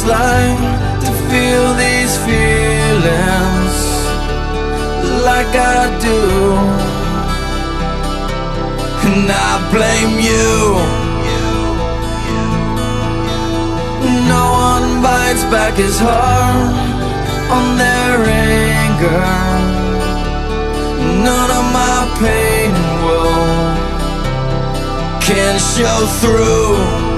It's to feel these feelings like I do. And I blame you. No one bites back his heart on their anger. None of my pain will can show through.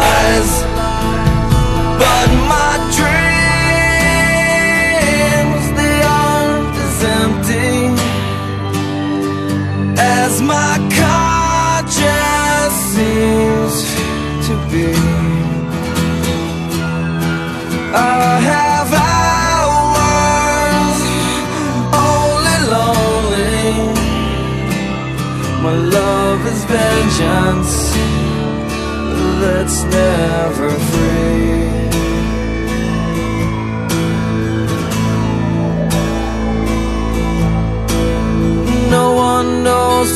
As my conscience seems to be. I have hours only lonely. My love is vengeance that's never free.